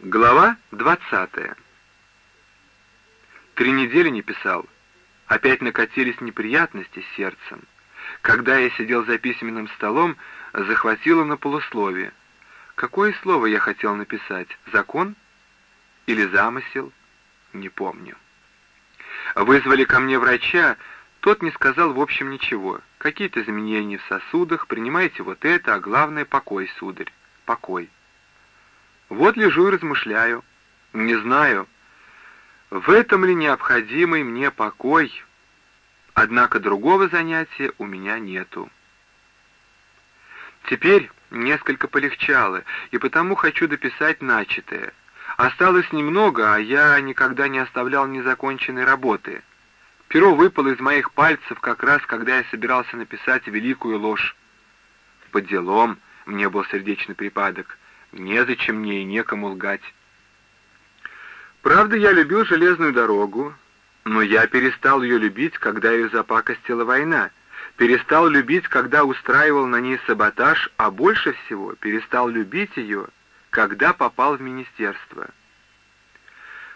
Глава двадцатая. Три недели не писал. Опять накатились неприятности с сердцем. Когда я сидел за письменным столом, захватило на полусловие. Какое слово я хотел написать? Закон? Или замысел? Не помню. Вызвали ко мне врача, тот не сказал в общем ничего. Какие-то изменения в сосудах, принимайте вот это, а главное — покой, сударь, покой. Вот лежу и размышляю. Не знаю, в этом ли необходимый мне покой, однако другого занятия у меня нету. Теперь несколько полегчало, и потому хочу дописать начатое. Осталось немного, а я никогда не оставлял незаконченной работы. Перо выпало из моих пальцев как раз, когда я собирался написать великую ложь. Под делом мне был сердечный припадок — Незачем мне и некому лгать. Правда, я любил железную дорогу, но я перестал ее любить, когда ее запакостила война, перестал любить, когда устраивал на ней саботаж, а больше всего перестал любить ее, когда попал в министерство.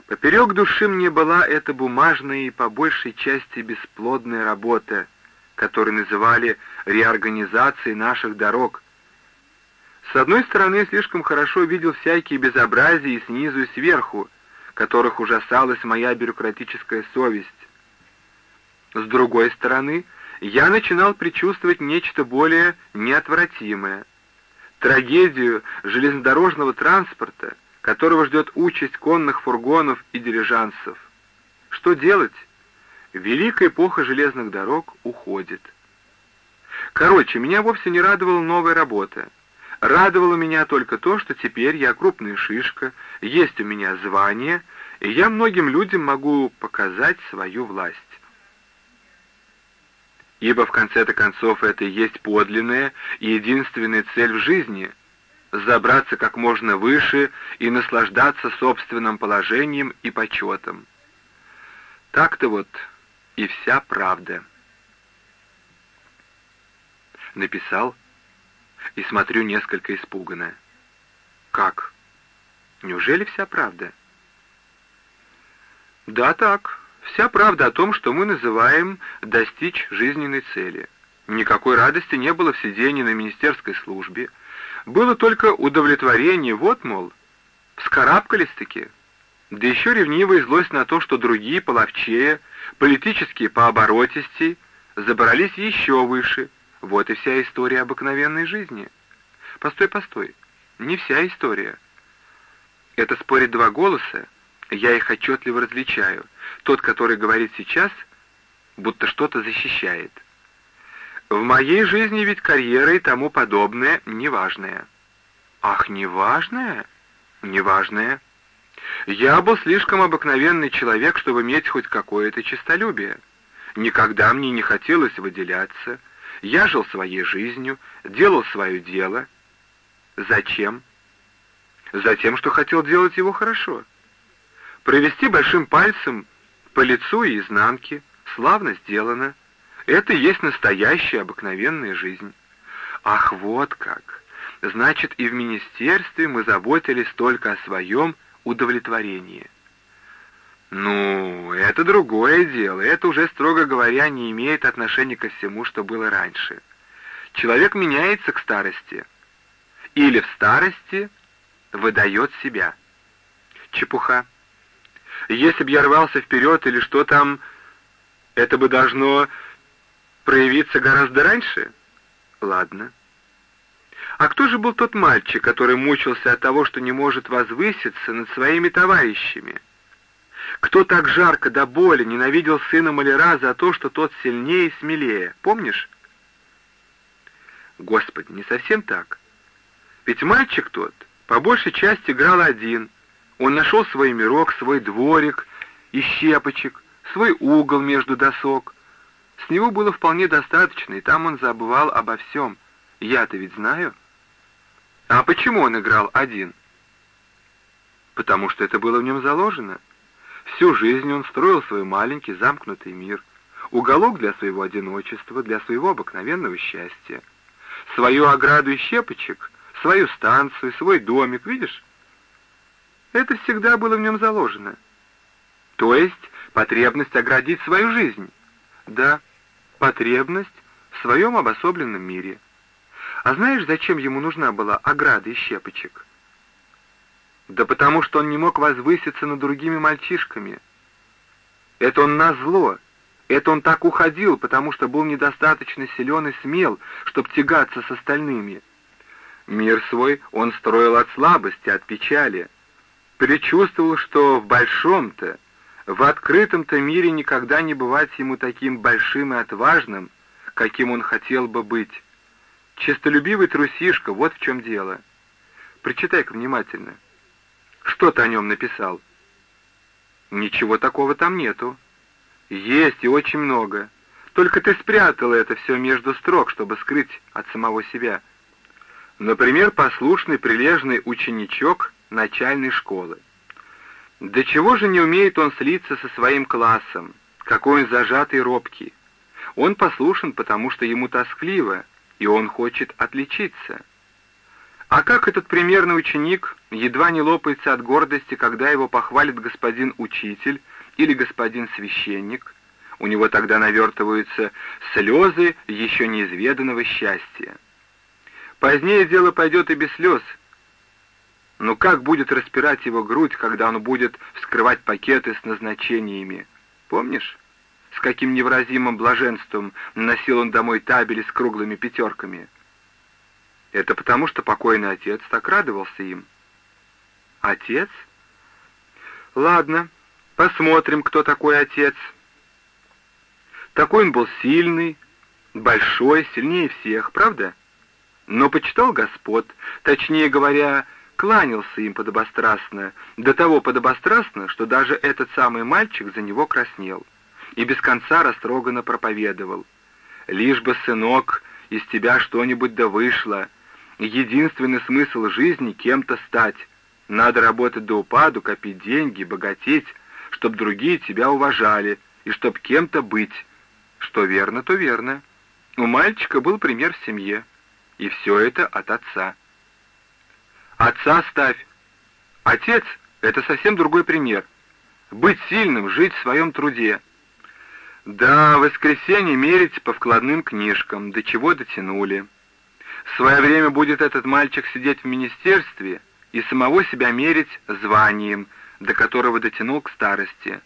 Поперек души мне была эта бумажная и по большей части бесплодная работа, которую называли реорганизацией наших дорог, с одной стороны, слишком хорошо видел всякие безобразия и снизу, и сверху, которых ужасалась моя бюрократическая совесть. С другой стороны, я начинал предчувствовать нечто более неотвратимое. Трагедию железнодорожного транспорта, которого ждет участь конных фургонов и дирижансов. Что делать? Великая эпоха железных дорог уходит. Короче, меня вовсе не радовала новая работа. Радовало меня только то, что теперь я крупная шишка, есть у меня звание, и я многим людям могу показать свою власть. Ибо в конце-то концов это и есть подлинная и единственная цель в жизни — забраться как можно выше и наслаждаться собственным положением и почетом. Так-то вот и вся правда. Написал и смотрю несколько испуганно. «Как? Неужели вся правда?» «Да, так. Вся правда о том, что мы называем достичь жизненной цели. Никакой радости не было в сидении на министерской службе. Было только удовлетворение, вот, мол, вскарабкались-таки. Да еще ревнивая злость на то, что другие половчее, политические пооборотистей, забрались еще выше — вот и вся история обыкновенной жизни. Постой, постой. Не вся история. Это спорят два голоса. Я их отчетливо различаю. Тот, который говорит сейчас, будто что-то защищает. В моей жизни ведь карьера и тому подобное неважное. Ах, неважное? Неважное. Я был слишком обыкновенный человек, чтобы иметь хоть какое-то честолюбие. Никогда мне не хотелось выделяться, я жил своей жизнью, делал свое дело. Зачем? Затем, что хотел делать его хорошо. Провести большим пальцем по лицу и изнанке. Славно сделано. Это и есть настоящая обыкновенная жизнь. Ах, вот как! Значит, и в министерстве мы заботились только о своем удовлетворении. Ну, это другое дело. Это уже, строго говоря, не имеет отношения ко всему, что было раньше. Человек меняется к старости. Или в старости выдает себя. Чепуха. Если бы я рвался вперед или что там, это бы должно проявиться гораздо раньше? Ладно. А кто же был тот мальчик, который мучился от того, что не может возвыситься над своими товарищами? Кто так жарко до боли ненавидел сына маляра за то, что тот сильнее и смелее? Помнишь? Господи, не совсем так. Ведь мальчик тот по большей части играл один. Он нашел свой мирок, свой дворик и щепочек, свой угол между досок. С него было вполне достаточно, и там он забывал обо всем. Я-то ведь знаю. А почему он играл один? Потому что это было в нем заложено. Всю жизнь он строил свой маленький замкнутый мир, уголок для своего одиночества, для своего обыкновенного счастья. Свою ограду и щепочек, свою станцию, свой домик, видишь? Это всегда было в нем заложено. То есть потребность оградить свою жизнь. Да, потребность в своем обособленном мире. А знаешь, зачем ему нужна была ограда и щепочек? Да потому что он не мог возвыситься над другими мальчишками. Это он назло. Это он так уходил, потому что был недостаточно силен и смел, чтобы тягаться с остальными. Мир свой он строил от слабости, от печали. Предчувствовал, что в большом-то, в открытом-то мире никогда не бывать ему таким большим и отважным, каким он хотел бы быть. Честолюбивый трусишка, вот в чем дело. Прочитай-ка внимательно. Что ты о нем написал? Ничего такого там нету. Есть и очень много. Только ты спрятал это все между строк, чтобы скрыть от самого себя. Например, послушный прилежный ученичок начальной школы. До чего же не умеет он слиться со своим классом? Какой он зажатый и робкий. Он послушен, потому что ему тоскливо, и он хочет отличиться. А как этот примерный ученик едва не лопается от гордости, когда его похвалит господин учитель или господин священник? У него тогда навертываются слезы еще неизведанного счастья. Позднее дело пойдет и без слез, но как будет распирать его грудь, когда он будет вскрывать пакеты с назначениями? Помнишь, с каким невыразимым блаженством носил он домой табели с круглыми пятерками? Это потому, что покойный отец так радовался им. Отец? Ладно, посмотрим, кто такой отец. Такой он был сильный, большой, сильнее всех, правда? Но почитал господ, точнее говоря, кланялся им подобострастно, до того подобострастно, что даже этот самый мальчик за него краснел, и без конца растроганно проповедовал. «Лишь бы, сынок, из тебя что-нибудь да вышло. Единственный смысл жизни — кем-то стать. Надо работать до упаду, копить деньги, богатеть, чтоб другие тебя уважали, и чтоб кем-то быть. Что верно, то верно. У мальчика был пример в семье, и все это от отца». Отца ставь. Отец — это совсем другой пример. Быть сильным, жить в своем труде. Да, в воскресенье мерить по вкладным книжкам, до чего дотянули. В свое время будет этот мальчик сидеть в министерстве и самого себя мерить званием, до которого дотянул к старости.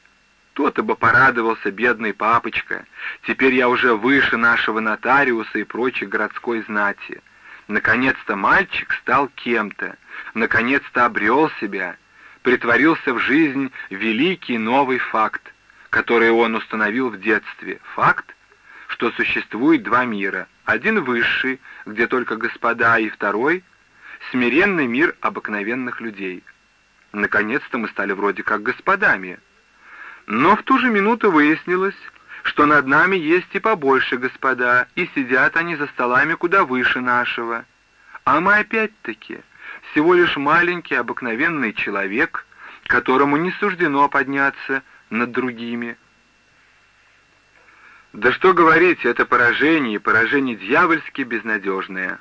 Тот бы порадовался, бедный папочка. Теперь я уже выше нашего нотариуса и прочей городской знати. Наконец-то мальчик стал кем-то, наконец-то обрел себя, притворился в жизнь великий новый факт, который он установил в детстве. Факт, что существует два мира. Один высший, где только господа, и второй — смиренный мир обыкновенных людей. Наконец-то мы стали вроде как господами. Но в ту же минуту выяснилось, что над нами есть и побольше господа, и сидят они за столами куда выше нашего. А мы опять-таки всего лишь маленький обыкновенный человек, которому не суждено подняться над другими. Да что говорить, это поражение, поражение дьявольски безнадежное.